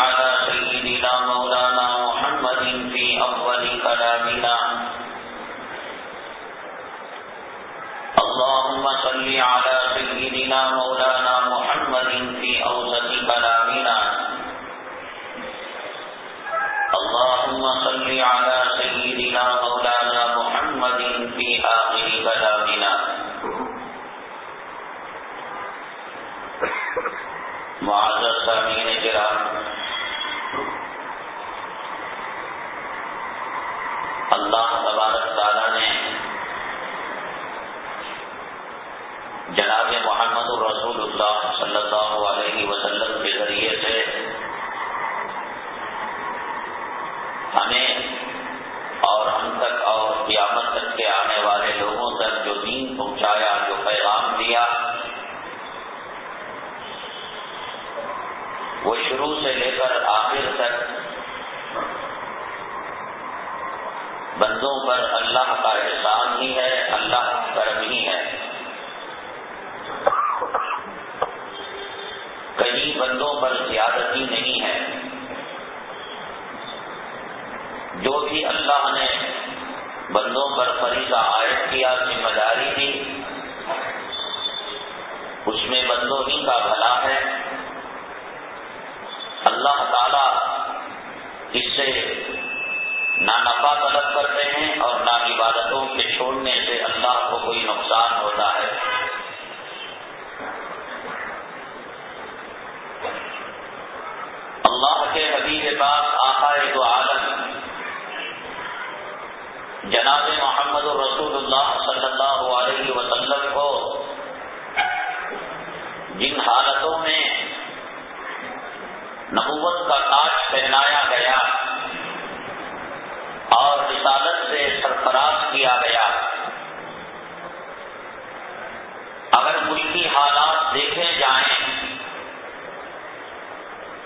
على سيدنا مولانا محمد في أول كلامنا. اللهم صل على سيدنا مولانا محمد في أوسط كلامنا. اللهم صل على سيدنا مولانا محمد في آخر كلامنا. معذر سامین کرام اللہ تبارک تعالیٰ نے جناب بندوں پر اللہ کا احسان ہی ہے، اللہ کا کرم ہی ہے۔ کئی بندوں پر زیادتی نہیں ہے۔ جو بھی اللہ نے بندوں پر فریضہ عائد کیا، ذمہ داری دی، اس میں بندوں ہی کا بھلا ہے۔ اللہ تعالی اس سے نہ نفع طلب کرتے ہیں اور نہ عبادتوں کے چھوڑنے سے اللہ کو کوئی نقصان ہوتا ہے۔ اللہ کے حبیب پاک آقا دو عالم، جناب محمد الرسول اللہ صلی اللہ علیہ وسلم کو جن حالتوں میں نبوت کا تاج پہنایا گیا۔ اور رسالت سے سرفراز کیا گیا۔ اگر ملکی حالات دیکھے جائیں،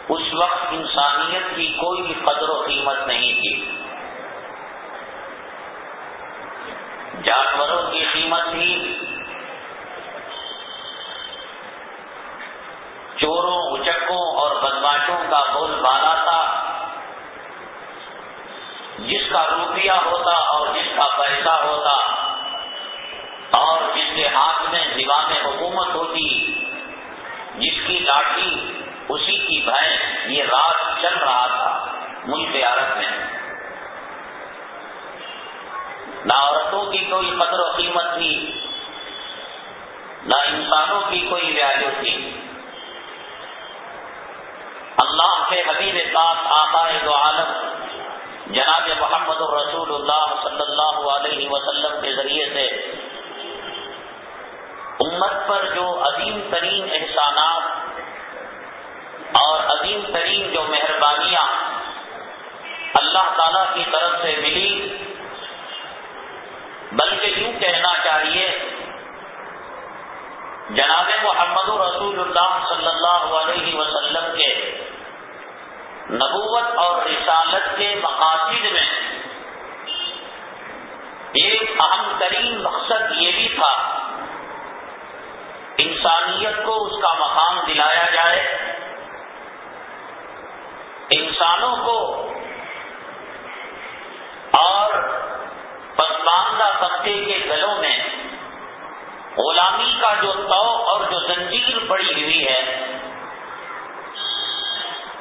اس وقت انسانیت کی کوئی قدر و قیمت نہیں تھی۔ جانوروں کی قیمت تھی، چوروں اچکوں اور بدماشوں کا بول بالا تھا۔ کا روپیہ ہوتا اور جس کا پیسہ ہوتا اور جس کے ہاتھ میں دیوان حکومت ہوتی، جس کی لاٹھی، اسی کی بھینس، یہ رات چل رہا تھا ملک عرب میں۔ نہ عورتوں کی کوئی قدر و قیمت تھی، نہ انسانوں کی کوئی ویلو تھی۔ اللہ کے حبیب پاک آقا دو عالم جناب محمد الرسول اللہ صلی اللہ علیہ وسلم کے ذریعے سے امت پر جو عظیم ترین احسانات اور عظیم ترین جو مہربانیاں اللہ تعالی کی طرف سے ملی، بلکہ یوں کہنا چاہیے، جناب محمد رسول اللہ صلی اللہ علیہ وسلم کے نبوت اور رسالت کے مقاصد میں۔ ایک اہم ترین مقصد یہ بھی تھا۔ انسانیت کو اس کا مقام دلایا جائے۔ انسانوں کو اور پسماندہ طبقے کے گلوں میں غلامی کا جو تو اور جو زنجیر پڑی ہوئی ہے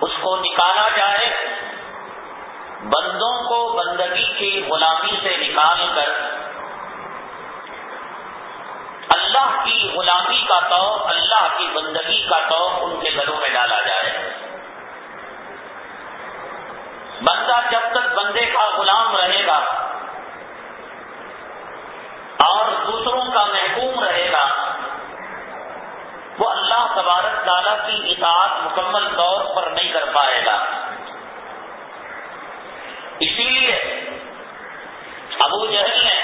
اس کو نکالا جائے، بندوں کو بندگی کی غلامی سے نکال کر، اللہ کی غلامی کا تو اللہ کی بندگی کا تو ان کے گھروں میں ڈالا جائے۔ بندہ جب تک بندے کا غلام رہے گا اور دوسروں کا محکوم رہے گا وہ اللہ تبارک تعالیٰ کی اطاعت مکمل طور پر نہیں کر پائے گا۔ اسی لیے ابو جہل نے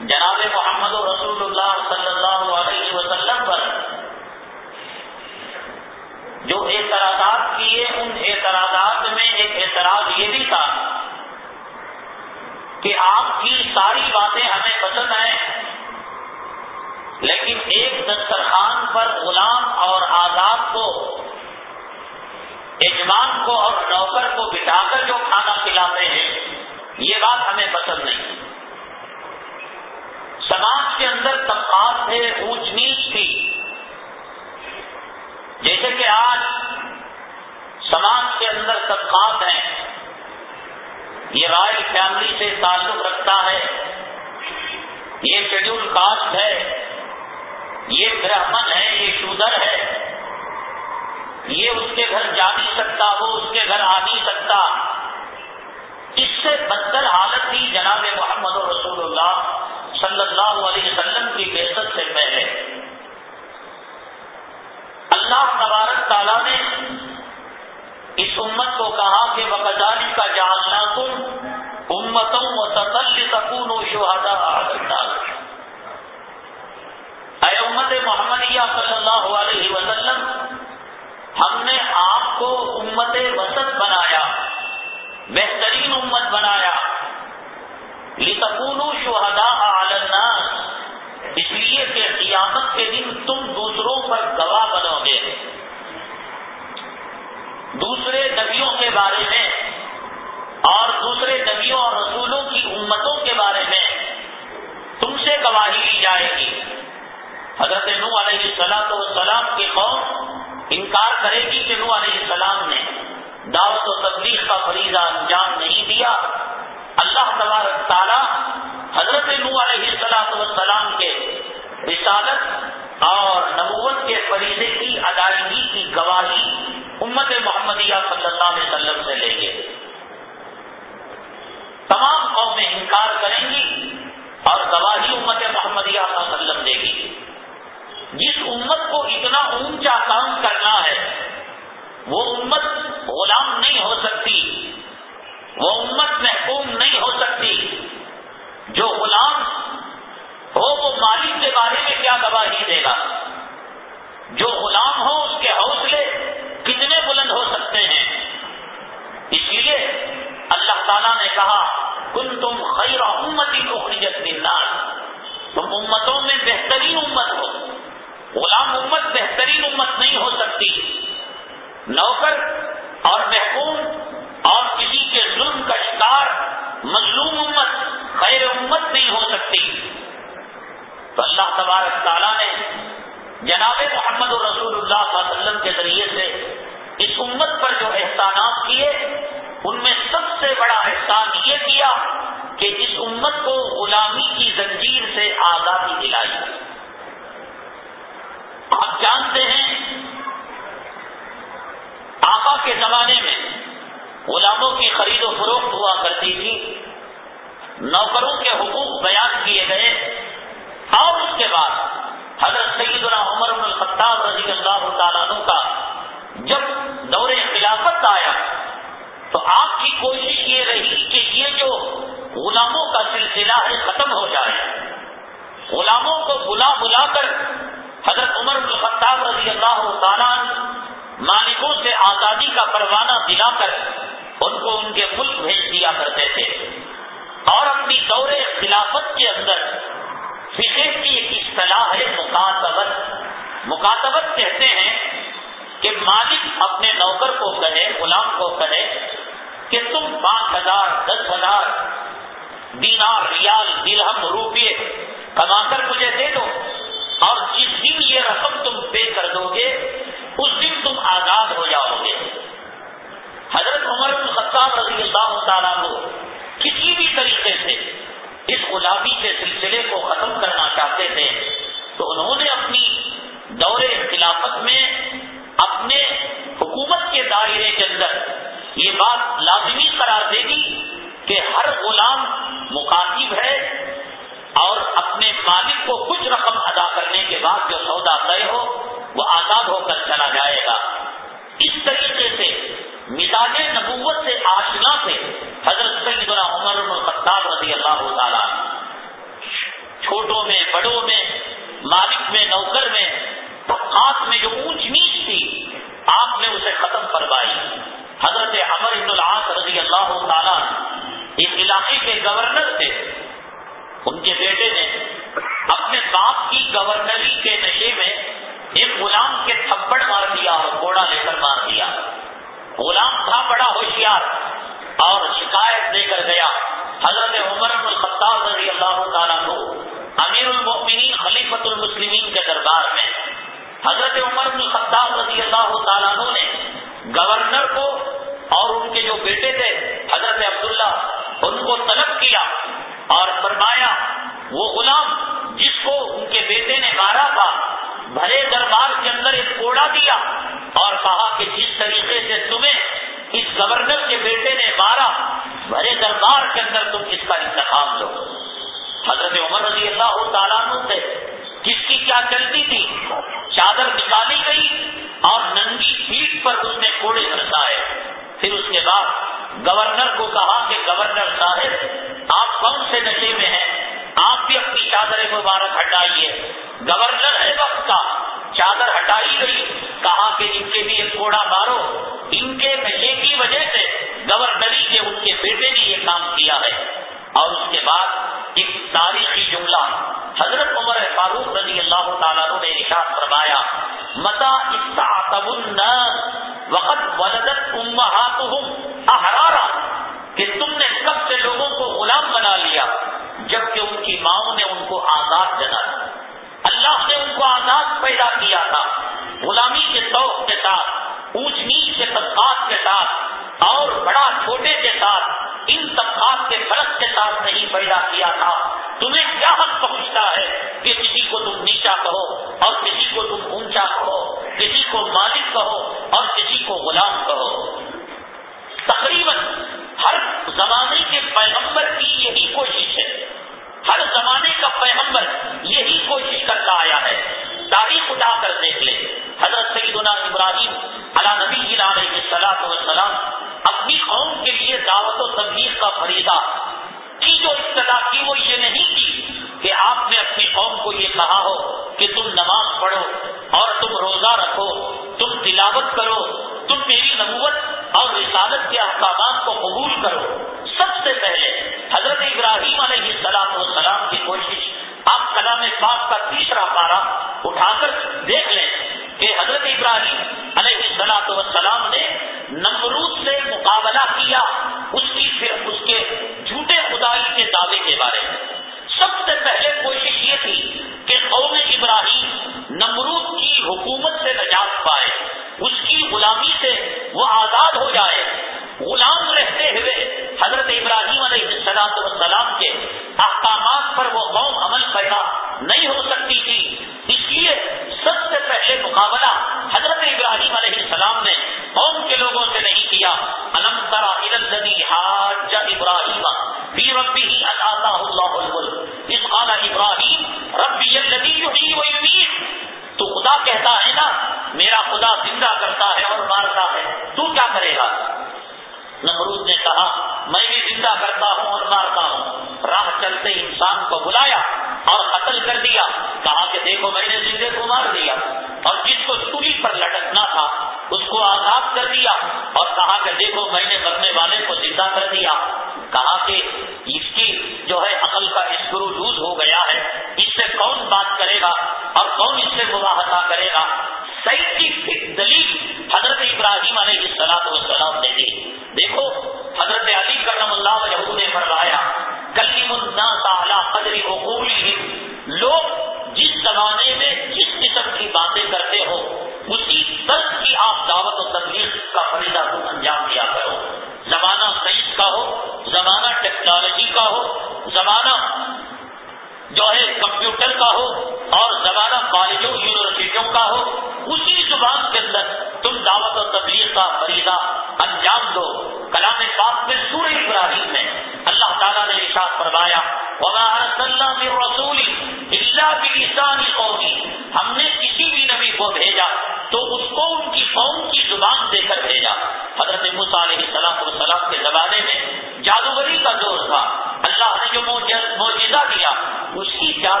جناب محمد رسول اللہ صلی اللہ علیہ وسلم پر جو اعتراضات کیے، ان اعتراضات میں ایک اعتراض یہ بھی تھا کہ آپ کی ساری باتیں ہمیں پسند ہیں۔ لیکن ایک دسترخوان پر غلام اور آزاد کو یجمان کو اور نوکر کو بٹا کر جو کھانا کھلاتے ہیں، یہ بات ہمیں پسند نہیں۔ سماج کے اندر طبقات تھے اونچ نیچ تھی۔ جیسے کہ آج سماج کے اندر طبقات ہیں، یہ رائل فیملی سے تعلق رکھتا ہے، یہ شیڈول کاسٹ ہے۔ یہ برہمن ہے، یہ شودر ہے۔ یہ اس کے گھر جا نہیں سکتا، وہ اس کے گھر آ نہیں سکتا۔ اس سے بدتر حالت تھی جناب محمد رسول اللہ صلی اللہ علیہ وسلم کی بےسط سے پہلے۔ اللہ تبارک تعالیٰ نے اس امت کو کہا کہ وقدانی کا جاننا تم امتوں و تسلی سکون و شہدا اے امت محمدیہ صلی اللہ علیہ وسلم، ہم نے آپ کو امت وسط بنایا، بہترین امت بنایا۔ لتکون شہدا الناس، اس لیے کہ قیامت کے دن تم دوسروں پر گواہ بنو گے۔ دوسرے نبیوں کے بارے میں اور دوسرے نبیوں اور رسولوں کی امتوں کے بارے میں تم سے گواہی لی جائے گی۔ حضرت نو علیہ السلام و سلام کی قوم انکار کرے گی کہ نو علیہ السلام نے دعوت و تبلیغ کا فریضہ انجام نہیں دیا۔ اللہ تبارک تعالیٰ حضرت نو علیہ السلام وسلام کے رسالت اور نبوت کے فریضے کی ادائیگی کی گواہی امت محمدیہ صلی اللہ علیہ وسلم سے لیں گے تمام قومیں انکار کریں گی اور گواہی امت محمدیہ صلی اللہ علیہ وسلم دے گی۔ جس امت کو اتنا اونچا کام کرنا ہے، وہ امت غلام نہیں ہو سکتی۔ وہ امت محکوم نہیں ہو سکتی۔ جو غلام ہو، وہ مالک کے بارے میں کیا گواہی دے گا؟ جو غلام ہو، اس کے حوصلے کتنے بلند ہو سکتے ہیں؟ اس لیے اللہ تعالیٰ نے کہا کن تم خیر امتی کو خریجت تم امتوں میں بہترین امت ہو۔ غلام امت بہترین امت نہیں ہو سکتی۔ نوکر اور محکوم اور کسی کے ظلم کا شکار مظلوم امت خیر امت نہیں ہو سکتی۔ تو اللہ تبارک تعالیٰ نے جناب محمد رسول اللہ صلی اللہ علیہ وسلم کے ذریعے سے اس امت پر جو احسانات کیے، ان میں سب سے بڑا احسان یہ کیا کہ اس امت کو غلامی کی زنجیر سے آزادی جانتے ہیں۔ آقا کے زمانے میں غلاموں کی خرید و فروخت ہوا کرتی تھی۔ نوکروں کے حقوق بیان کیے گئے۔ اور اس کے بعد حضرت سیدنا عمر بن الخطاب رضی اللہ تعالیٰ عنہ کا جب دور خلافت آیا، تو آپ کی کوشش یہ رہی کہ یہ جو غلاموں کا سلسلہ ہے، ختم ہو جائے۔ غلاموں کو بلا بلا کر حضرت عمر بن الخطاب رضی اللہ تعالیٰ مالکوں سے آزادی کا پروانہ دلا کر ان کو ان کے ملک بھیج دیا کرتے تھے اور اپنی دور خلافت کے اندر فکر کی ایک اصطلاح ہے، مکاتبت۔ مکاتبت کہتے ہیں کہ مالک اپنے نوکر کو کہے، غلام کو کہے کہ تم پانچ ہزار، دس ہزار دینار، ریال، درہم روپیے کما کر مجھے دے دو۔ اور جس دن یہ رقم تم پے کر دو گے، اس دن تم آزاد ہو جاؤ گے۔ حضرت عمر الخطاب رضی اللہ تعالیٰ کو کسی بھی طریقے سے اس غلامی کے سلسلے کو ختم کرنا چاہتے تھے، تو انہوں نے اپنی دور خلافت میں اپنے حکومت کے دائرے کے اندر یہ بات لازمی قرار دے دی کہ ہر غلام مخاطب ہے اور اپنے مالک کو کچھ رقم ادا کرنے کے بعد جو سودا طے ہو، وہ آزاد ہو کر چلا جائے گا۔ اس طریقے سے مزاج نبوت سے آشنا سے حضرت سیدنا عمر الخطاب رضی اللہ تعالیٰ چھوٹوں میں، بڑوں میں، مالک میں، نوکر میں طبقات میں جو اونچ نیچ تھی، آپ نے اسے ختم کروائی حضرت عمر ابن العاص رضی اللہ تعالیٰ اس علاقے کے گورنر تھے۔ ان کے بیٹے نے اپنے باپ کی گورنری کے نشے میں ایک غلام کے تھپڑ مار دیا اور گھوڑا لے کر مار دیا۔ غلام تھا بڑا ہوشیار اور شکایت دے کر گیا۔ حضرت عمر الخطاب رضی اللہ تعالیٰ کو امیر المؤمنین خلیفت المسلمین کے دربار میں۔ حضرت عمر الخطاب رضی اللہ تعالیٰ نے گورنر کو اور ان کے جو بیٹے تھے، حضرت عبداللہ، ان کو طلب کیا۔ اور فرمایا، وہ غلام جس کو ان کے بیٹے نے مارا تھا بھرے دربار کے اندر ایک کوڑا دیا اور کہا کہ جس طریقے سے تمہیں اس گورنر کے بیٹے نے مارا بھرے دربار کے اندر تم اس کا انتخاب لو حضرت عمر رضی اللہ تعالیٰ سے کس کی کیا چلتی تھی، چادر نکالی گئی اور ننگی پیٹ پر اس نے کوڑے برسائے۔ پھر اس کے بعد گورنر کو کہا کہ گورنر صاحب آپ کون سے نشے میں ہیں؟ آپ بھی اپنی چادر مبارک ہٹائیے۔ گورنر ہے وقت کا۔ چادر ہٹائی گئی۔ کہا کہ ان کے بھی کوڑا مارو۔ ان کے نشے کی وجہ سے گورنری کے ان کے بیٹے نے یہ کام کیا ہے۔ اور اس کے بعد ایک تاریخی جملہ۔ حضرت عمر فاروق رضی اللہ تعالیٰ نے ارشاد فرمایا متا وقت ولدت امہاتہم احرارا؟ جبکہ ان کی ماؤں نے ان کو آزاد جنا اللہ نے ان کو آزاد پیدا کیا تھا۔ غلامی کے شوق کے ساتھ، اونچ نیچ کے طبقات کے ساتھ، اور بڑا چھوٹے کے ساتھ، ان طبقات کے فرق کے ساتھ نہیں پیدا کیا تھا۔ تمہیں کیا حق پہنچتا ہے کہ کسی کو تم نیچا کہو اور کسی کو تم اونچا کہو، کسی کو مالک کہو اور کسی کو غلام کہو؟ تقریباً ہر زمانے کے پیغمبر کی یہی کوشش ہر زمانے کا پیغمبر یہی کوشش کرتا آیا ہے۔ تاریخ اٹھا کر دیکھ لے حضرت سیدنا ابراہیم علا نبی علیہ السلام وسلام اپنی قوم کے لیے دعوت و تبلیغ کا فریضہ کی جو ابتدا کی وہ یہ نہیں کی کہ آپ نے اپنی قوم کو یہ کہا ہو کہ تم نماز پڑھو اور تم روزہ رکھو، تم تلاوت کرو، تم میری نبوت اور رسالت کے احکامات کو قبول کرو۔ سے پہلے حضرت ابراہیم علیہ السلام و سلام کی کوشش آپ کلام پاک کا تیسرا پارا اٹھا کر دیکھ لیں کہ حضرت ابراہیم علیہ السلام و سلام نے نمرود سے مقابلہ کیا اس کی پھر اس کے جھوٹے خدائی کے دعوے کے بارے میں۔ سب سے پہلے کوشش یہ تھی کہ قوم ابراہیم نمرود کی حکومت سے نجات پائے، اس کی غلامی سے وہ آزاد ہو جائے۔ غلام رہتے ہوئے حضرت السلام کے احکامات پر وہ قوم عمل پیدا نہیں ہو سکتی تھی۔ اس لیے سب سے پہلے مقابلہ حضرت ابراہیم علیہ السلام نے قوم کے لوگوں سے نہیں کیا۔ علم ترا حاج ابراہیم قال ابراہیم تو خدا کہتا ہے نا، میرا خدا زندہ کرتا ہے اور مارتا ہے، تو کیا کرے گا؟ نمرود نے کہا، میں بھی زندہ کرتا ہوں مار کا راہ چلتے انسان کو بلایا اور قتل کر دیا۔ کہا کہ دیکھو، میں نے سیدھے کو مار دیا اور جس کو سولی پر لٹکنا تھا، اس کو آزاد کر دیا اور کہا کہ دیکھو، میں نے مرنے والے کو زندہ کر دیا۔ کہا کہ اس کی جو ہے عقل کا اسکرو لوز ہو گیا ہے، اس سے کون بات کرے گا اور کون اس سے مباحثہ کرے گا؟ صحیح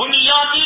بنیادی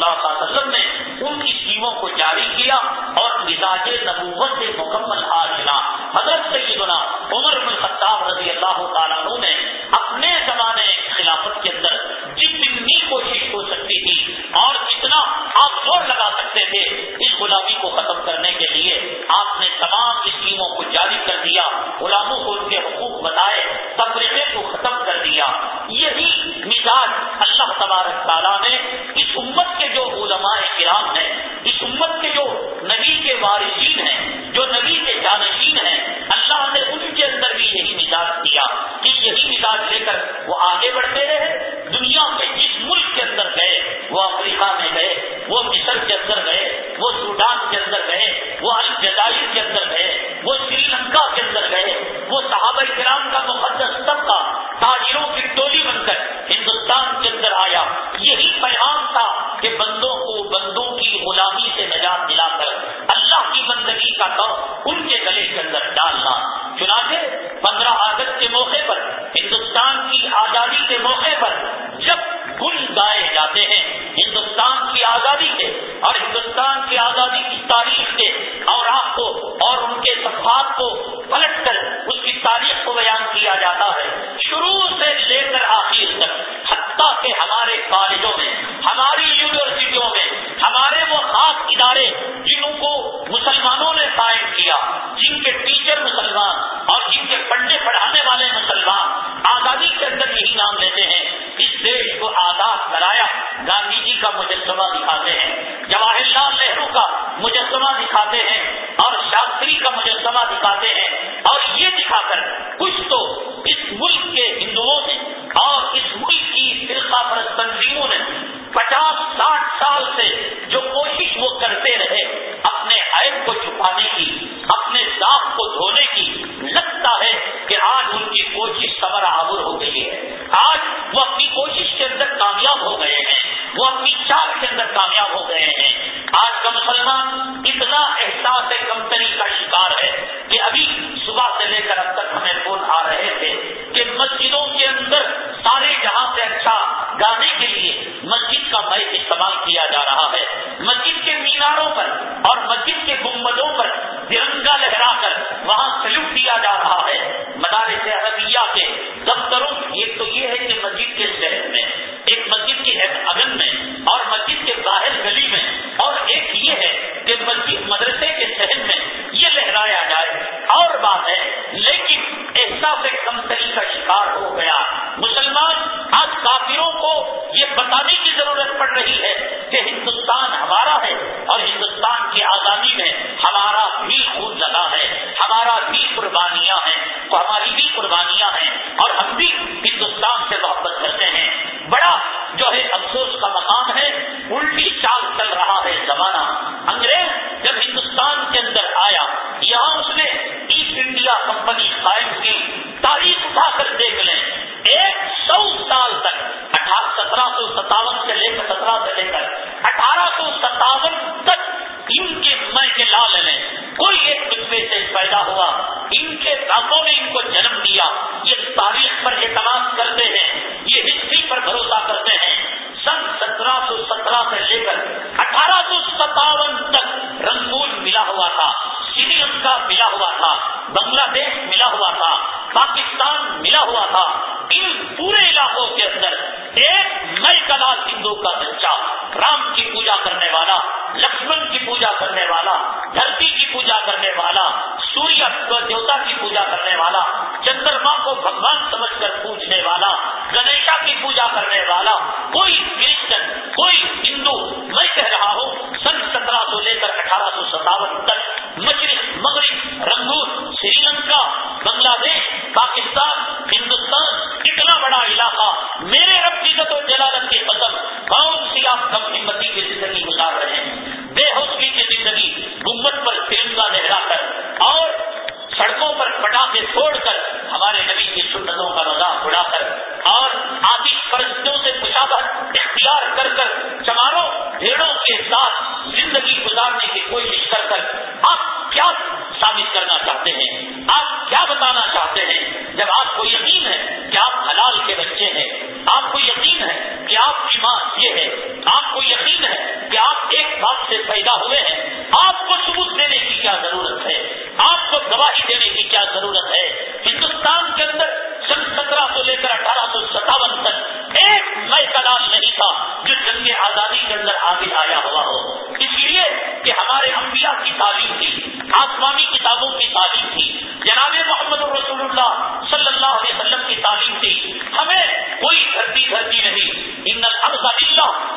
اللہ صلی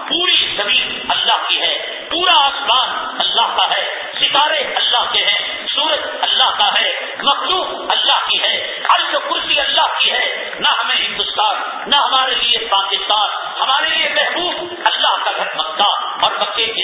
پوری زمین اللہ کی ہے، پورا آسمان اللہ کا ہے، ستارے اللہ کے ہیں، سورج اللہ کا ہے، مخلوق اللہ کی ہے عرض و کرسی اللہ کی ہے۔ نہ ہمیں ہندوستان، نہ ہمارے لیے پاکستان، ہمارے لیے محبوب اللہ کا گھر مکہ اور مکے کی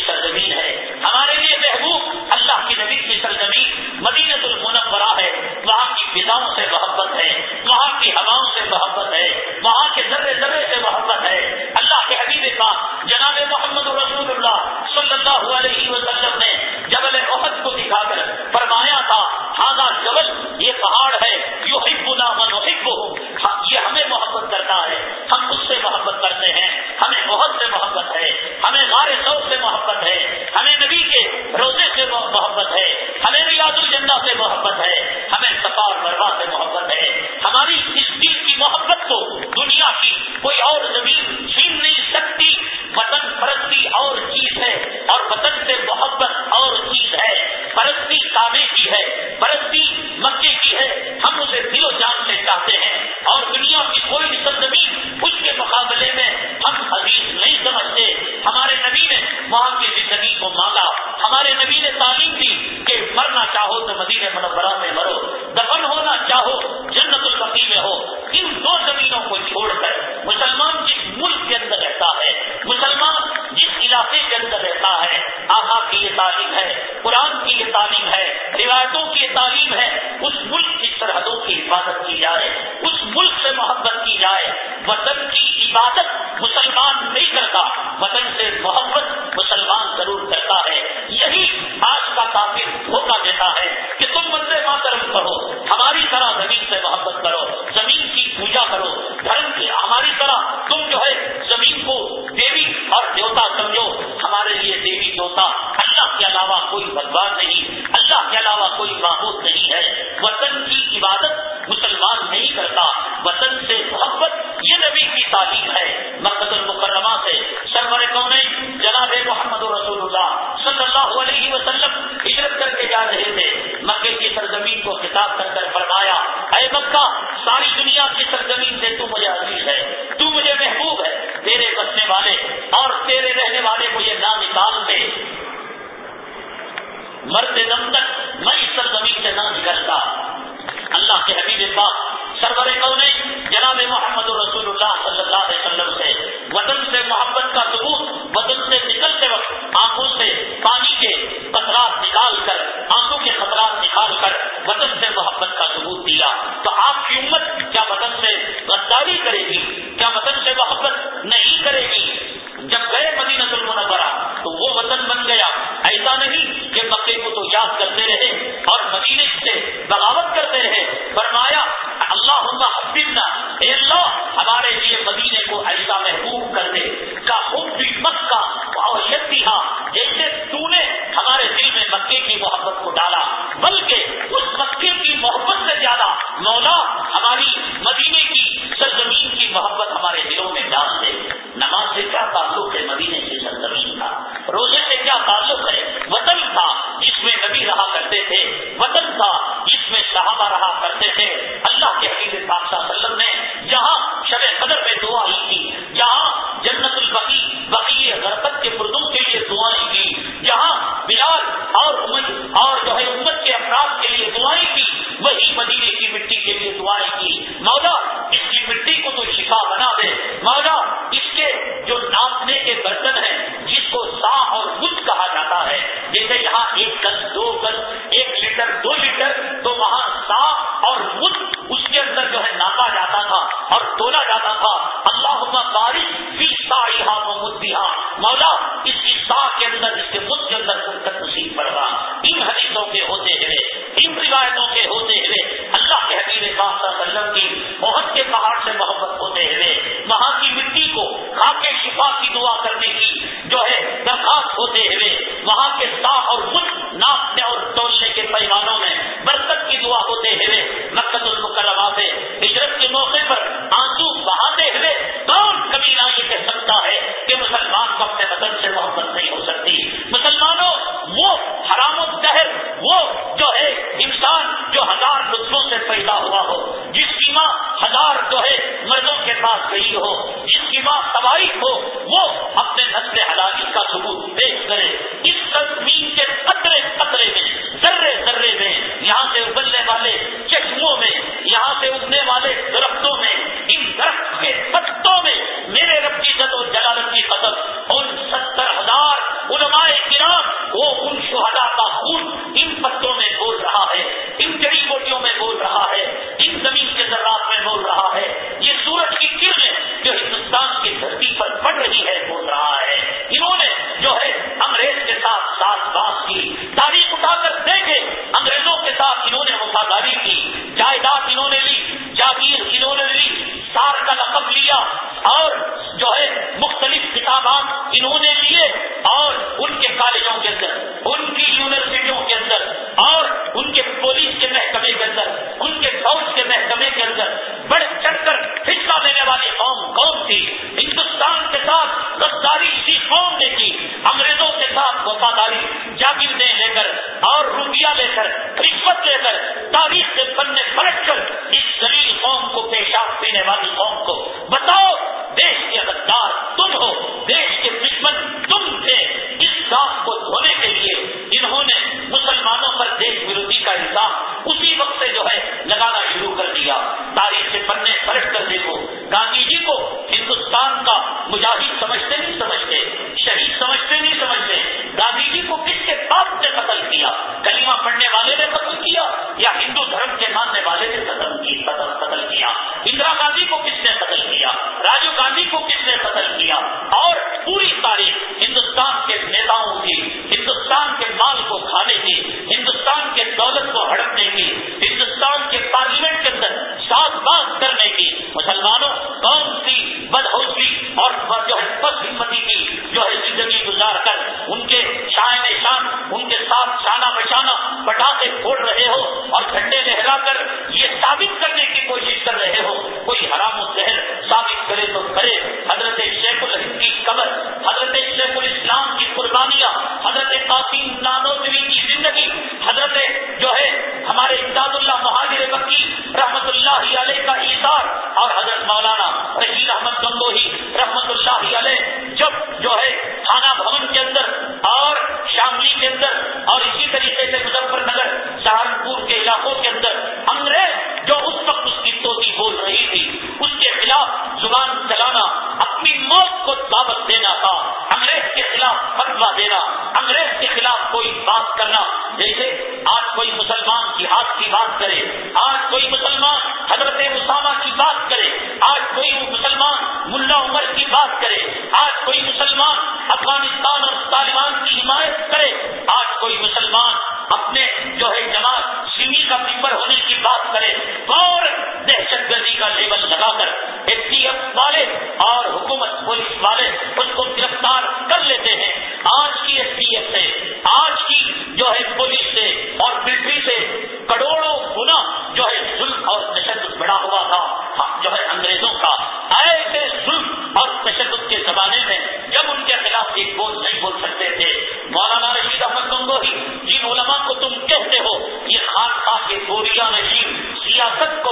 اور تشدد کے زمانے میں جب ان کے خلاف ایک بول نہیں بول سکتے تھے، مولانا رشید احمد گنگوہی، جن علماء کو تم کہتے ہو، یہ خان خان کے گوریا نشین، سیاست کو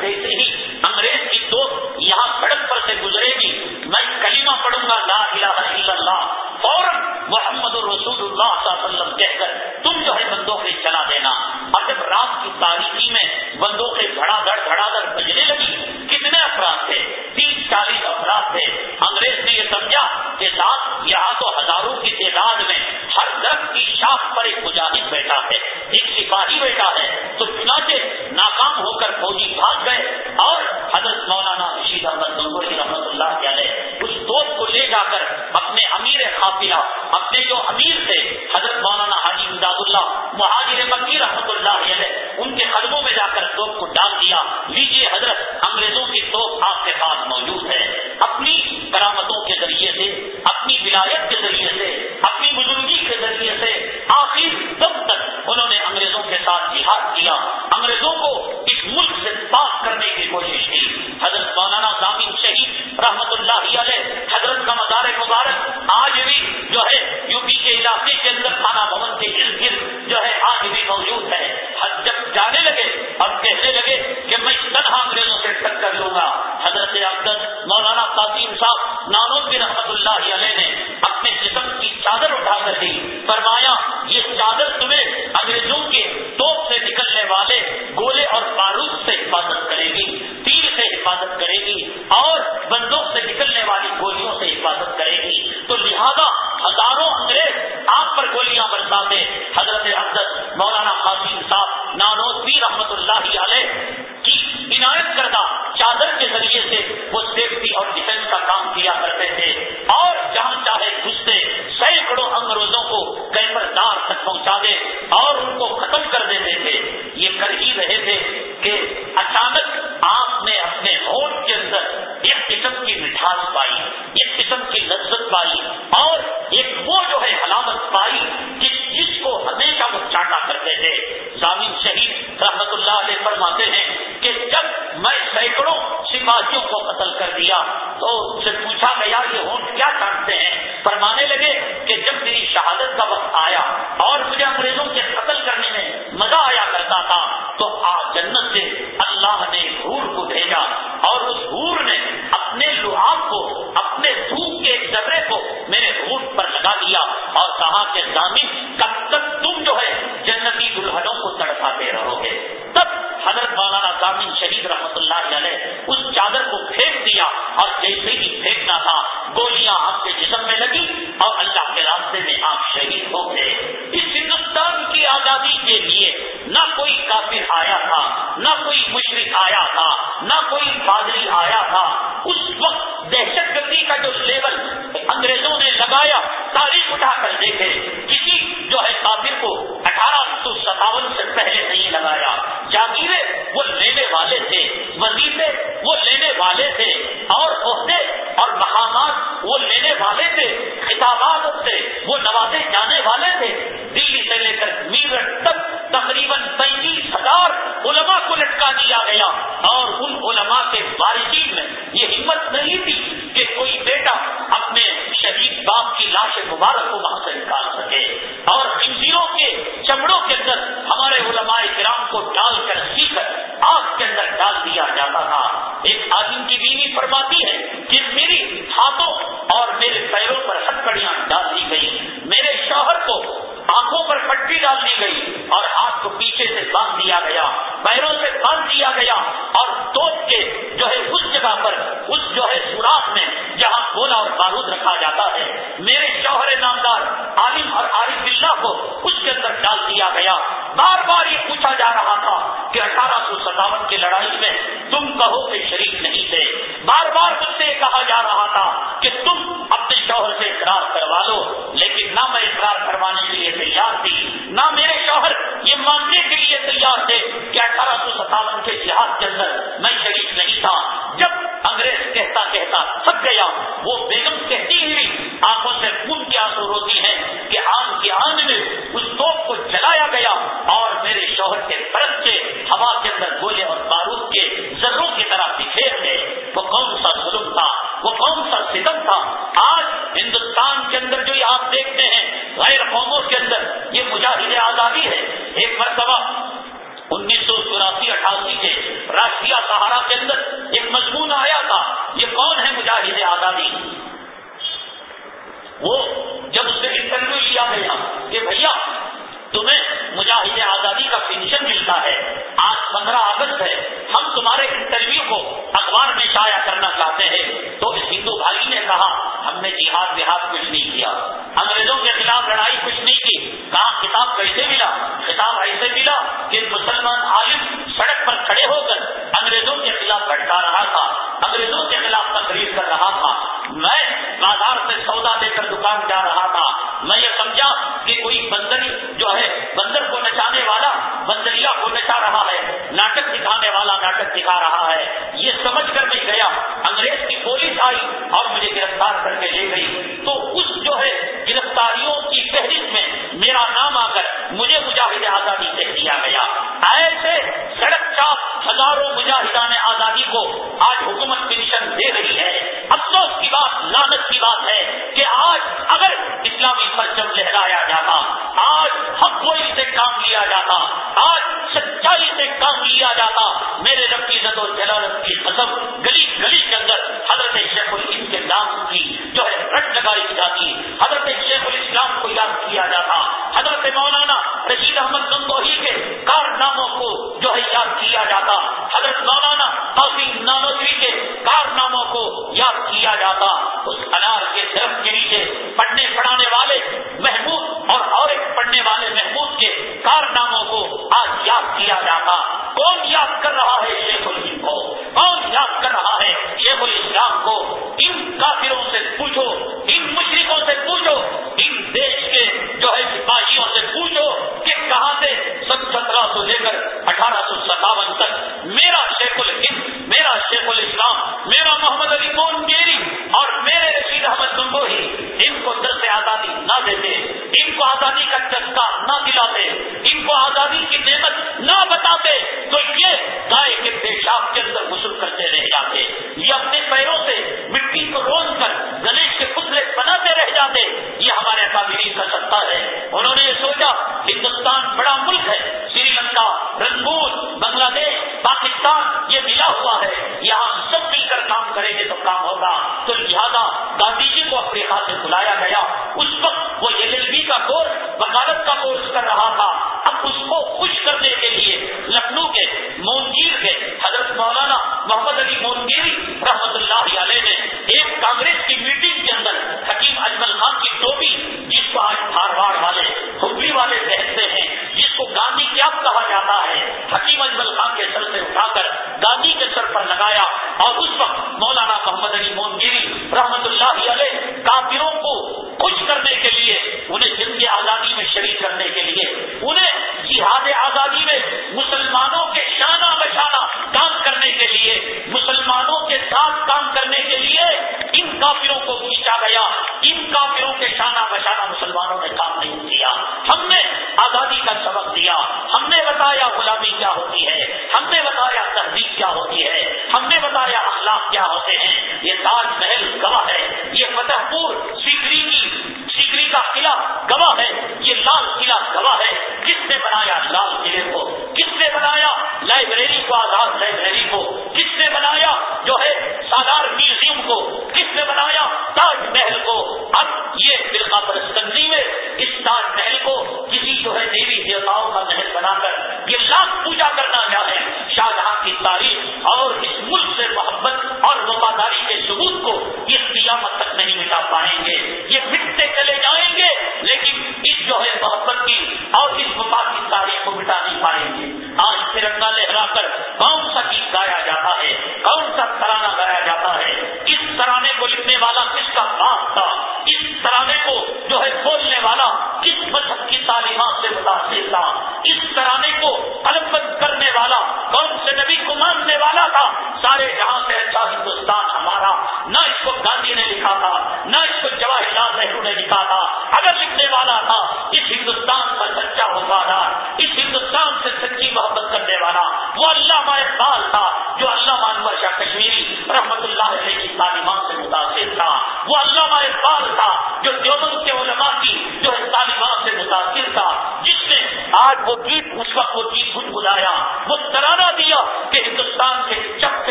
فرمایا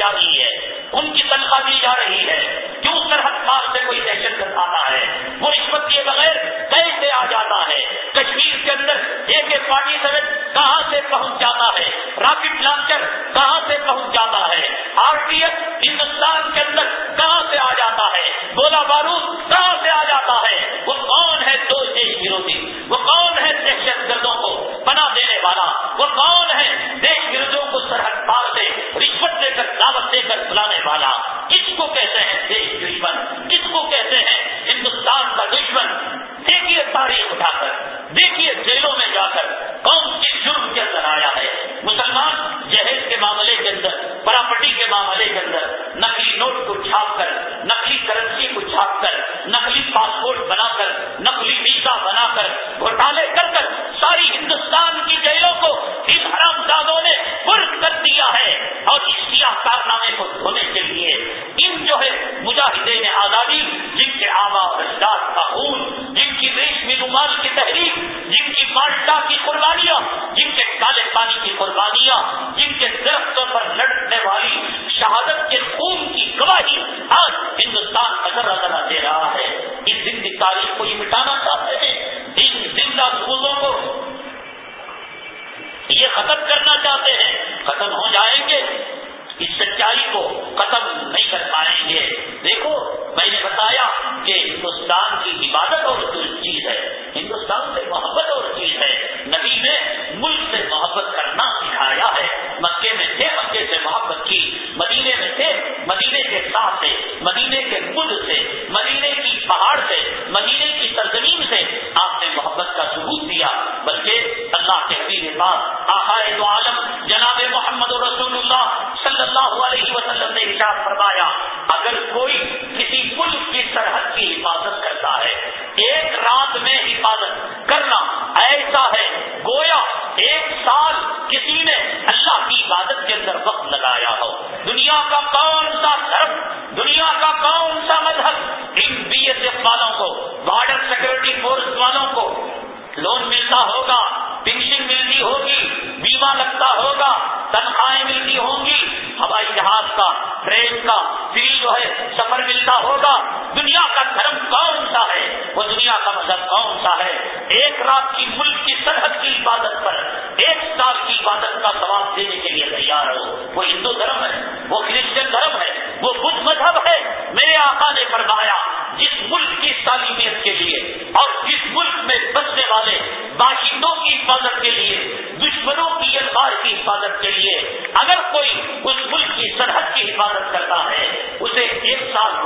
جا رہی ہے۔ ان کی تنخواہ دی جا رہی ہے۔ کیوں سرحد پاس سے کوئی دہشت گرد آتا ہے؟ وہ رشوت کے بغیر کیسے آ جاتا ہے؟ کشمیر کے اندر ایک ایک پارٹی سمیت کہاں سے پہنچ جاتا ہے؟ راکٹ لانچر کہاں سے پہنچ جاتا ہے؟ آر پی ایف ہندوستان کے اندر کہاں سے آ جاتا ہے؟ گولا بارود کہاں سے آ جاتا ہے؟ وہ کون ہے دو دیش ورودھی وہ کون ہے دہشت گردوں کو بنا دینے والا؟ وہ کون فیصلہ والا اس کو کہتے ہیں دیش دشمن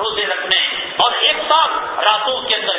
روزے رکھنے اور ایک ساتھ راتوں کے اندر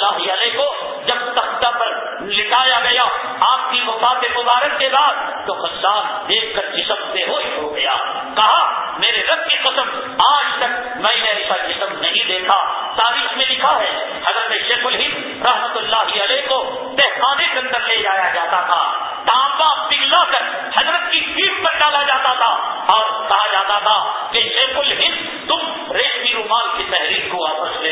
اللہ علیہ کو جب تختہ پر لٹایا گیا، آپ کی وفات مبارک کے بعد تو خدام دیکھ کر جسم بے ہوش ہو گیا۔ کہا، میرے رب کی قسم، آج تک میں نے ایسا جسم نہیں دیکھا۔ تاریخ میں لکھا ہے، حضرت شیخ الہ رحمت اللہ علیہ کو تہخانے کے اندر لے جایا جاتا تھا۔ تانبا پگلا کر حضرت کی پیٹ پر ڈالا جاتا تھا۔ اور کہا جاتا تھا کہ شیخ الہند، تم ریشمی رومال کی تحریر کو واپس لے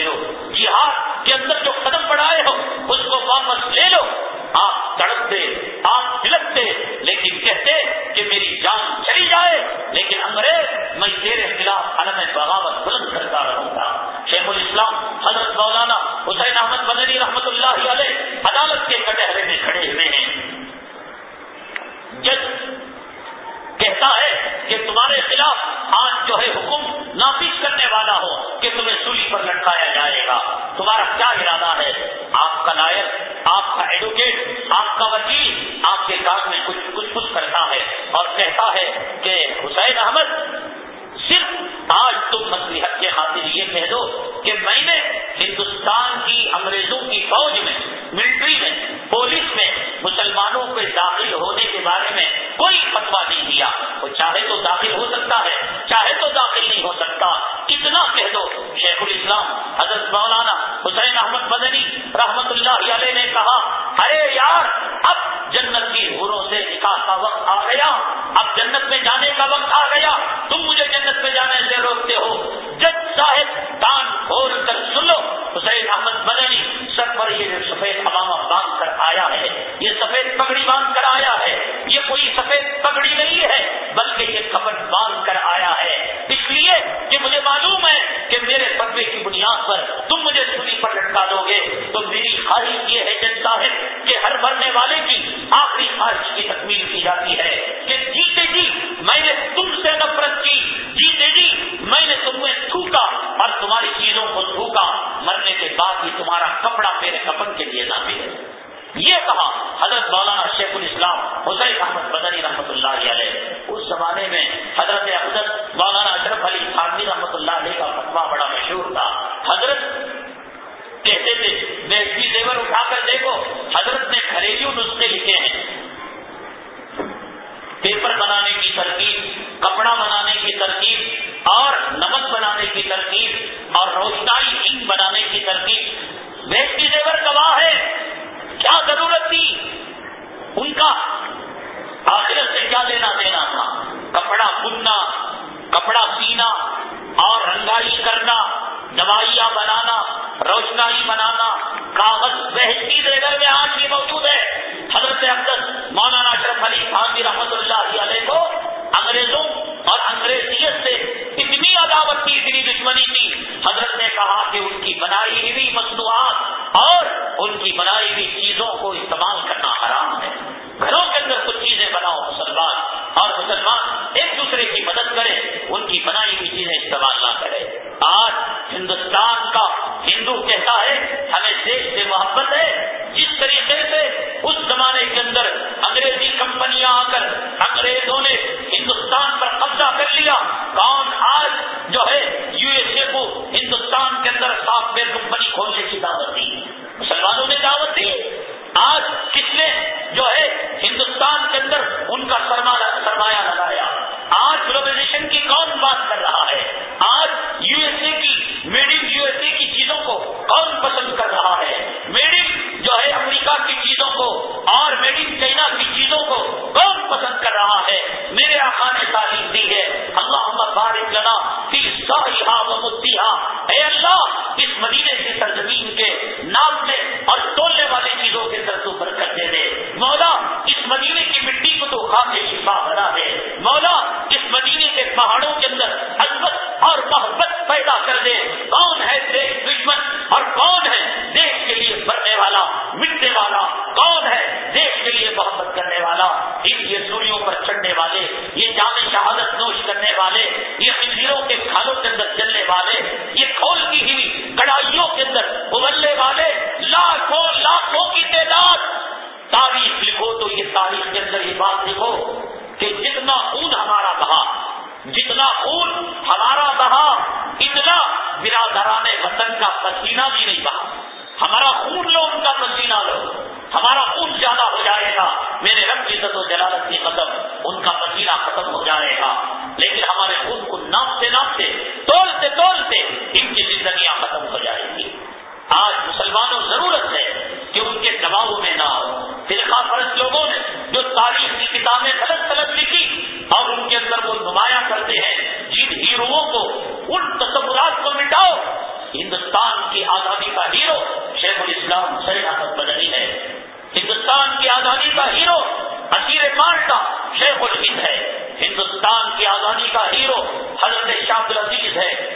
پاکستان کی آزادی کا ہیرو حضرت شاہ عبد العزیز ہے۔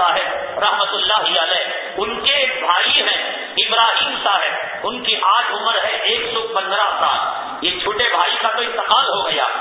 صاحب رحمت اللہ علیہ، ان کے بھائی ہیں، ابراہیم صاحب، ان کی آج عمر ہے ایک سو پندرہ سال۔ یہ چھوٹے بھائی کا تو انتقال ہو گیا۔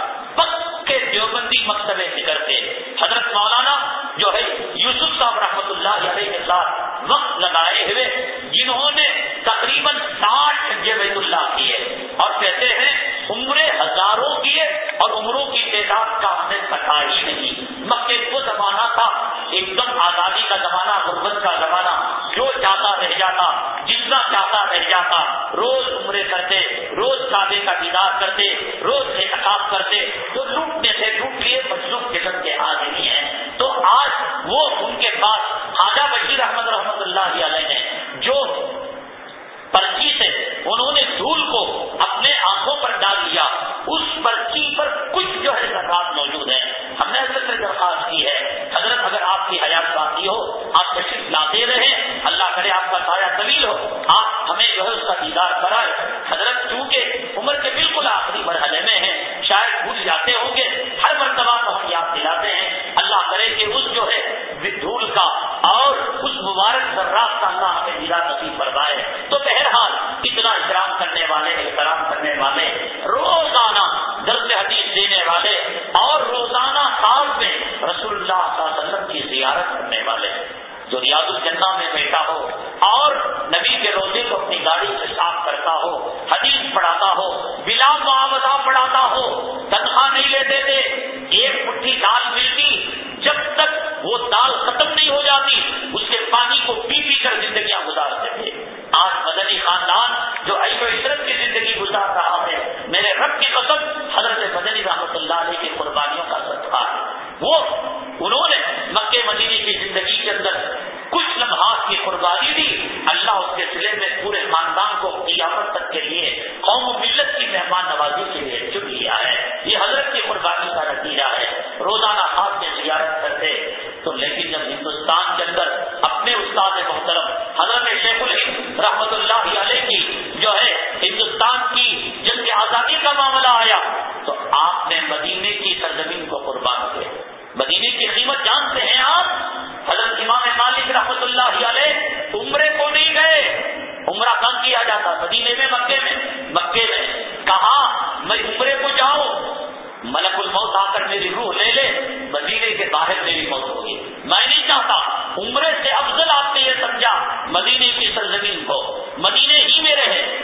مدینے کی سرزمین کو۔ مدینے ہی میں رہے۔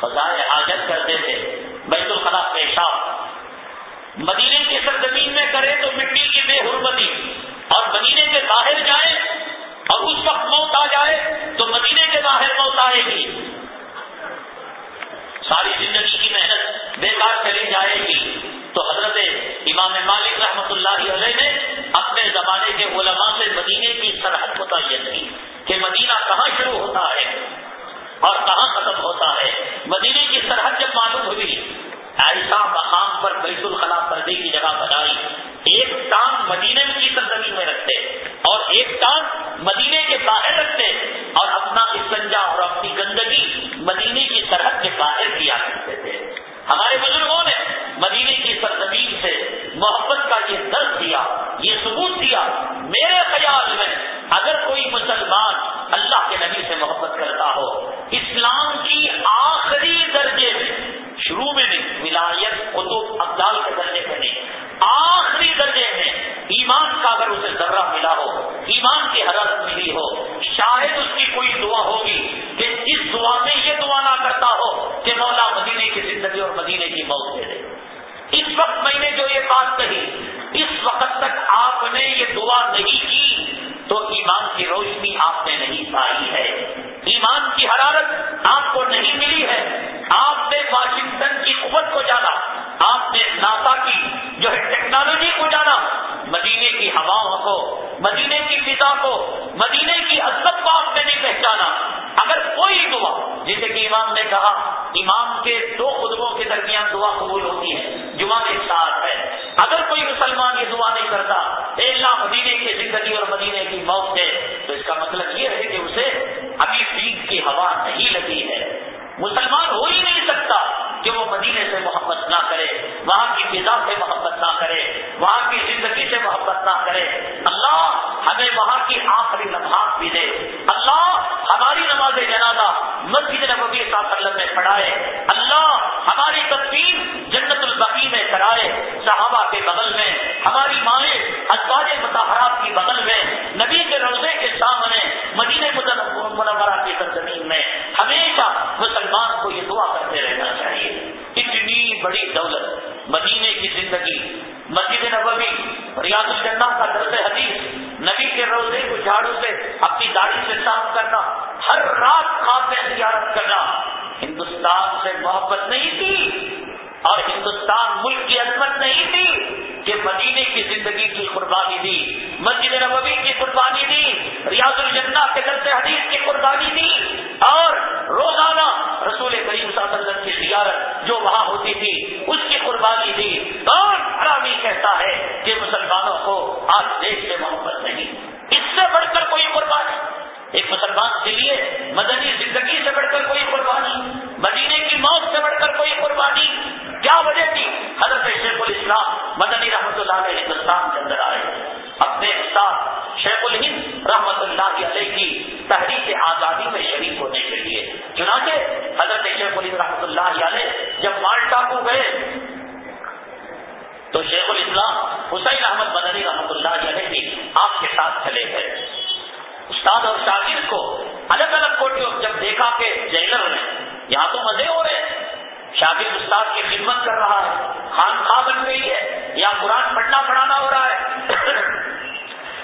خزائے حاجت کرتے تھے۔ بیت الخلا پیشاب مدینے کی سرزمین میں کرے تو مٹی کی بے حرمتی۔ اور مدینے کے باہر جائے اور اس وقت موت آ جائے تو مدینے کے باہر موت آئے گی۔ ساری زندگی کی محنت بیکار چلی جائے گی۔ تو حضرت امام مالک رحمت اللہ علیہ نے اپنے زمانے کے علماء سے مدینے کی سرحد متعین کی۔ کہ مدینہ کہاں شروع ہوتا ہے اور کہاں ختم ہوتا ہے؟ مدینے کی سرحد جب معلوم ہوئی ایسا مقام پر بیت الخلا پردے کی جگہ بنائی۔ ایک ٹانگ مدینے کی سرزمین میں رکھتے اور ایک ٹانگ مدینے کے باہر رکھتے اور اپنا استنجا اور اپنی گندگی مدینے کی سرحد کے باہر کیا کرتے تھے۔ ہمارے بزرگوں نے مدینے کی سرزمین سے محبت کا یہ درد دیا، یہ ثبوت دیا، میرے خیال میں اگر کوئی مسلمان اللہ کے نبی سے محبت کرتا ہو، اسلام کی آخری درجے میں، شروع میں نہیں، ولایت، قطب، ابدال کے درجے میں نہیں، آخری درجے میں ایمان کا اگر اسے ذرہ ملا ہو، ایمان کی حرارت ملی ہو، شاید اس کی کوئی دعا ہوگی کہ اس دعا میں یہ دعا نہ کرتا ہو کہ مولا مدینے کی زندگی اور مدینے کی موت دے دے۔ اس وقت میں نے جو یہ بات کہی، اس وقت تک آپ نے یہ دعا نہیں کی۔ ایمان کی روشنی آپ نے نہیں پائی ہے۔ ایمان کی حرارت آپ کو نہیں ملی ہے۔ آپ نے واشنگٹن کی قوت کو جانا۔ آپ نے ناسا کی جو ہے ٹیکنالوجی کو جانا۔ مدینے کی ہواؤں کو، مدینے کی فضا کو، مدینے کی عزت کو آپ نے نہیں پہچانا۔ اگر کوئی دعا، جیسے کہ امام نے کہا امام کے دو خطبوں کے درمیان دعا قبول ہوتی ہے، جمعہ کے ساتھ ہے۔ اگر کوئی مسلمان یہ دعا نہیں کرتا، اے اللہ مدینے کی زندگی اور موت ہے تو اس کا مطلب یہ ہے کہ اسے ابھی دین کی ہوا نہیں لگی ہے۔ مسلمان ہو ہی نہیں سکتا کہ وہ مدینے سے محبت نہ کرے، وہاں کی فضا سے محبت نہ کرے، وہاں کی زندگی سے محبت نہ کرے۔ اللہ ہمیں وہاں کی آخری لمحات بھی دے۔ اللہ ہماری نماز جنازہ مسجد نبی صلی وسلم میں پڑھائے۔ اللہ ہماری تقسیم جنت البقی میں کرائے۔ صحابہ کے بغل میں، ہماری مائیں ازواج متحرات کی بغل میں، نبی زمین میں ہمیشہ مسلمان کو یہ دعا کرتے رہنا چاہیے۔ اتنی بڑی دولت، مدینے کی زندگی، مسجد نبوی، ریاض الجنہ کا درد حدیث، نبی کے روزے کو جھاڑو سے، اپنی داڑھی سے صاف کرنا، ہر رات خواب میں زیارت کرنا۔ ہندوستان سے محبت نہیں تھی اور ہندوستان ملک کی عظمت نہیں تھی۔ کہ مدینے کی زندگی کی قربانی دی، مسجد نبوی کی قربانی دی، ریاض الجنہ کے درد حدیث کی قربانی دی، اور روزانہ رسول کریم صلی اللہ علیہ وسلم کی زیارت جو وہاں ہوتی تھی، اس کی قربانی دی۔ اور حرامی کہتا ہے کہ مسلمانوں کو آج دیش سے محبت نہیں۔ اس سے بڑھ کر کوئی قربانی۔ ایک مسلمان کے لیے مدنی زندگی سے بڑھ کر کوئی قربانی، مدینے کی موت سے بڑھ کر کوئی قربانی۔ کیا وجہ تھی؟ حضرت شیخ الاسلام مدنی رحمت اللہ علیہ ہندوستان کے اندر آئے اپنے استاد شیخ الہند رحمت اللہ علیہ کی تحریک آزادی میں شریک ہونے کے لیے۔ چنانچہ حضرت شیخ الہند رحمت اللہ علیہ جب مالٹا کو گئے، تو شیخ الاسلام حسین احمد مدنی رحمت اللہ علیہ بھی آپ کے ساتھ چلے گئے۔ استاد اور شاگرد کو الگ الگ کوٹیوں جب دیکھا کہ جیلر نے یہاں تو مزے ہو رہے ہیں۔ شاگرد استاد کی خدمت کر رہا ہے، خان خواہ بن گئی ہے یا قرآن پڑھنا پڑھانا ہو رہا ہے۔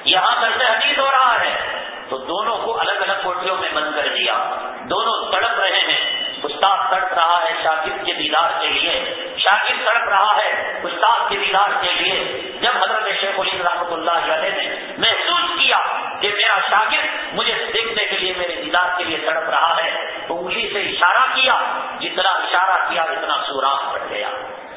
یہاں درد حدیث ہو رہا ہے۔ تو دونوں کو الگ الگ کوٹریوں میں بند کر دیا۔ دونوں تڑپ رہے ہیں۔ استاد تڑپ رہا ہے شاگرد کے دیدار کے لیے۔ شاگرد تڑپ رہا ہے استاد کے دیدار کے لیے۔ جب حضرت شیخ علی رحمۃ اللہ علیہ نے محسوس کیا کہ میرا شاگرد مجھے دیکھنے کے لیے میرے دیدار کے لیے تڑپ رہا ہے، تو انگلی سے اشارہ کیا، جتنا اشارہ کیا اتنا سوراخ پڑ گیا۔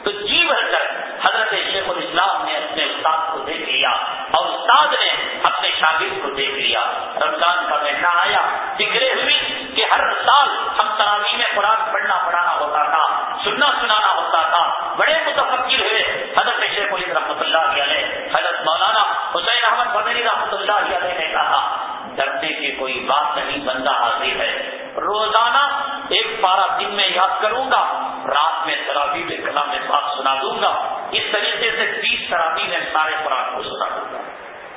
تو جی بھر کر حضرت شیخ الاسلام نے اپنے استاد کو دیکھ لیا اور استاد نے اپنے شاگرد کو دیکھ لیا۔ رمضان کا مہینہ آیا فکرے ہوئی کہ ہر سال ہم تراوی میں قرآن پڑھنا پڑھانا ہوتا تھا۔ سننا سنانا ہوتا تھا۔ بڑے متفقر ہوئے۔ حضرت شیخ علی رحمۃ اللہ علیہ حضرت مولانا حسین احمد بدری رحمۃ اللہ علیہ نے کہا، ڈرنے کی کوئی بات نہیں، بندہ حاضر ہے۔ روزانہ ایک پارا دن میں یاد کروں گا، رات میں شرابی میں کلام میں بات سنا دوں گا۔ اس طریقے سے تیس شرابی میں سارے قرآن کو سنا دوں گا۔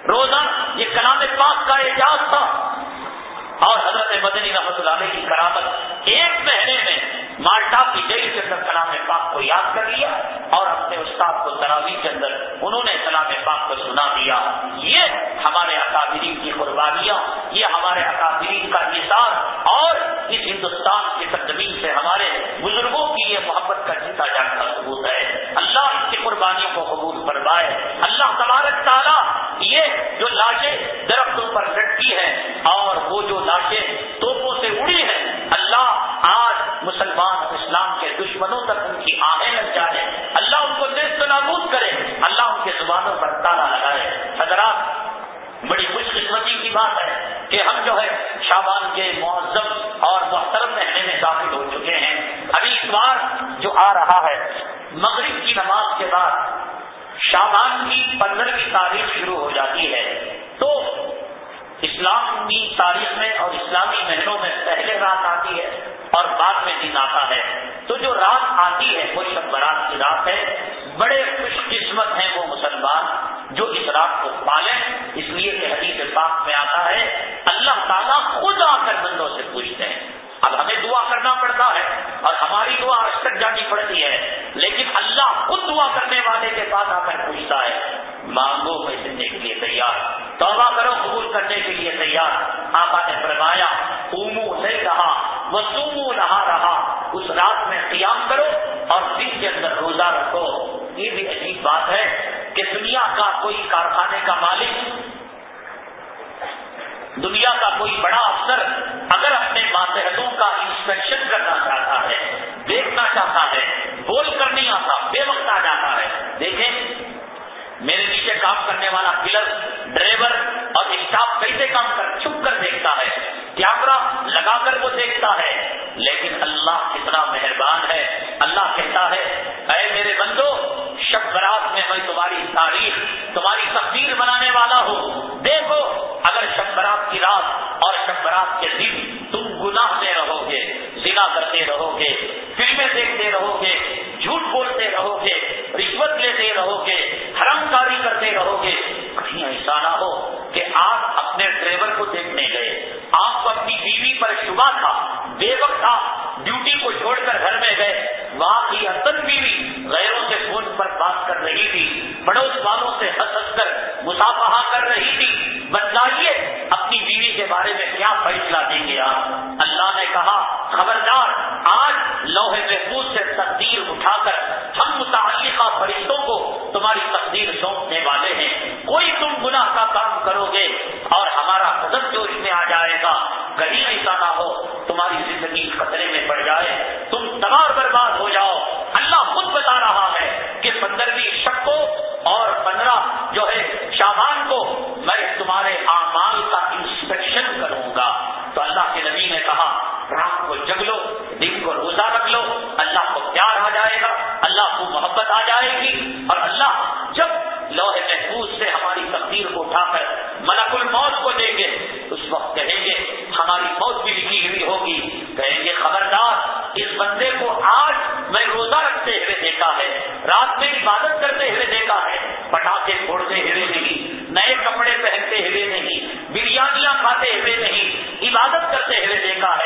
روزانہ یہ کلام پاک کا اعجاز تھا۔ اور حضرت مدنی رحمت اللہ علیہ کی کرامت ایک مہینے میں مالٹا کی جیل کے اندر کلام پاک کو یاد کر لیا اور اپنے استاد کو تراوی کے اندر انہوں نے کلام پاک کو سنا دیا۔ یہ ہمارے اکابرین کی قربانیاں، یہ ہمارے اکابرین کا نثار اور اس ہندوستان کی سرزمین سے ہمارے بزرگوں کی یہ محبت کا جیتا جاتا ثبوت ہے۔ اللہ اس کی قربانیوں کو قبول فرمائے۔ اللہ تبارک تعالیٰ یہ جو لاشیں درختوں پر لٹکی ہیں اور وہ جو لاشیں توپوں سے اڑی ہیں، اللہ آج مسلمان اسلام کے دشمنوں تک ان کی آہیں لگ جائے اللہ ان کو دیش نابود کرے۔ اللہ ان کے زبانوں پر تالا لگائے۔ حضرات، بڑی خوش قسمتی کی بات ہے کہ ہم جو ہے شابان کے معذب اور محترم مہینے میں داخل ہو چکے ہیں۔ ابھی اس بار جو آ رہا ہے، مغرب کی نماز شابان کی پندرہویں تاریخ شروع ہو جاتی ہے۔ تو اسلامی تاریخ میں اور اسلامی مہینوں میں پہلے رات آتی ہے اور بعد میں دن آتا ہے۔ تو جو رات آتی ہے وہ شب برات کی رات ہے۔ بڑے خوش قسمت ہیں وہ مسلمان جو اس رات کو پالیں۔ اس لیے کہ حدیث پاک میں آتا ہے، اللہ تعالیٰ خود آ کر بندوں سے پوچھتے ہیں۔ اب ہمیں دعا کرنا پڑتا ہے اور ہماری دعا آج تک جانی پڑتی ہے، لیکن اللہ خود دعا کرنے والے کے پاس آ کر پوچھتا ہے، مانگو میں دینے کے لیے تیار، توبہ کرو قبول کرنے کے لیے تیار۔ آقا نے فرمایا اومو نہیں رہا وہ نہا رہا اس رات میں قیام کرو اور دن کے اندر روزہ رکھو۔ یہ بھی عجیب بات ہے کہ دنیا کا کوئی کارخانے کا مالک دنیا کا کوئی بڑا افسر اگر اپنے ماتحتوں کا انسپیکشن کرنا چاہتا ہے، دیکھنا چاہتا ہے، بول کر نہیں آتا، بے وقت آ جاتا ہے۔ دیکھیں، میرے نیچے کام کرنے والا پلر ڈرائیور اور اسٹاف کیسے کام کر چھپ کر دیکھتا ہے کیمرا لگا کر وہ دیکھتا ہے۔ لیکن اللہ کتنا مہربان ہے، اللہ کہتا ہے، اے میرے بندو شب برات میں میں تمہاری تاریخ، تمہاری تقدیر بنانے والا ہوں۔ دیکھو، اگر شب برات کی رات اور شب برات کے دن تم گناہ میں رہو گے زنا کرتے رہو گے فلمیں دیکھتے رہو گے جھوٹ بولتے رہو گے رشوت لیتے رہو گے حرم کاری کرتے رہو گے کہیں ایسا نہ ہو کہ آپ اپنے ڈرائیور کو دیکھنے گئے۔ آپ کو اپنی بیوی پر شبہ تھا، بے وقت تھا ڈیوٹی کو چھوڑ کر گھر میں گئے۔ وہاں کی حسن بیوی غیروں سے فون پر بات کر رہی تھی، پڑوس والوں سے ہنس ہنس کر مسافہ کر رہی تھی۔ بتلائیے کے بارے میں کیا فیصلہ دیں گے آپ؟ اللہ نے کہا، خبردار، آج لوہے محفوظ سے تقدیر اٹھا کر ہم متعلقہ فرشتوں کو تمہاری تقدیر سونپنے والے ہیں۔ کوئی تم گناہ کا کام کرو گے اور ہمارا قدم جو اس میں آ جائے گا کہیں ایسا نہ ہو، تمہاری زندگی خطرے میں پڑ جائے۔ تم برباد ہو جاؤ۔ اللہ خود بتا رہا ہے کہ پندرہویں شک کو اور پندرہ جو ہے شابان کو میں تمہارے اعمال کا انسپیکشن کروں گا۔ تو اللہ کے نبی نے کہا، رات کو جگ لو، دن کو روزہ رکھ لو، اللہ کو پیار آ جائے گا، اللہ کو محبت آ جائے گی۔ اور اللہ جب لوہے محفوظ سے ہماری تقدیر رات میں عبادت کرتے ہوئے دیکھا ہے، پٹاخے پھوڑتے ہوئے نہیں، نئے کپڑے پہنتے ہوئے نہیں، بریانیاں کھاتے ہوئے نہیں، عبادت کرتے ہوئے دیکھا ہے۔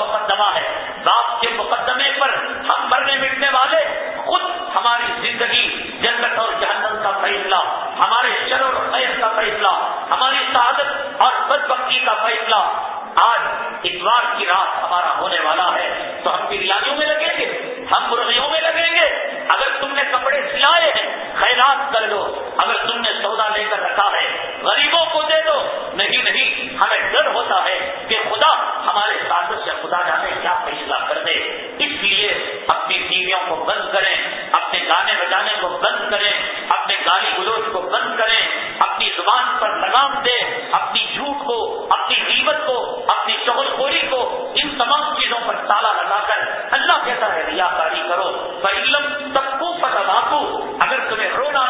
مقدمہ ہے۔ باپ کے مقدمے پر ہم مرنے مٹنے والے خود ہماری زندگی، جنت اور جہنم کا فیصلہ، ہمارے شرور خیر کا فیصلہ، ہماری سعادت اور بدبختی کا فیصلہ۔ آج اتوار کی رات ہمارا ہونے والا ہے۔ تو ہم بریانیوں میں لگیں گے، ہم مرغیوں میں لگیں گے۔ اگر تم نے کپڑے سلائے ہیں، خیرات کر لو۔ اگر تم نے سودا لے کر رکھا ہے، غریبوں کو دے دو۔ نہیں نہیں، ہمیں ڈر ہوتا ہے۔ خدا ہمارے ساتھ سے خدا جانے کیا فیصلہ کر دے۔ اس لیے اپنی ٹیویوں کو بند کریں، اپنے گانے بجانے کو بند کریں، اپنے گالی گلوچ کو بند کریں، اپنی زبان پر لگام دے اپنی جھوٹ کو، اپنی قیمت کو، اپنی شغل خوری کو، ان تمام چیزوں پر تالا لگا کر اللہ کہتا ہے ریا کاری کرو۔ علم سب کو فتح اگر تمہیں رونا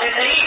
Amen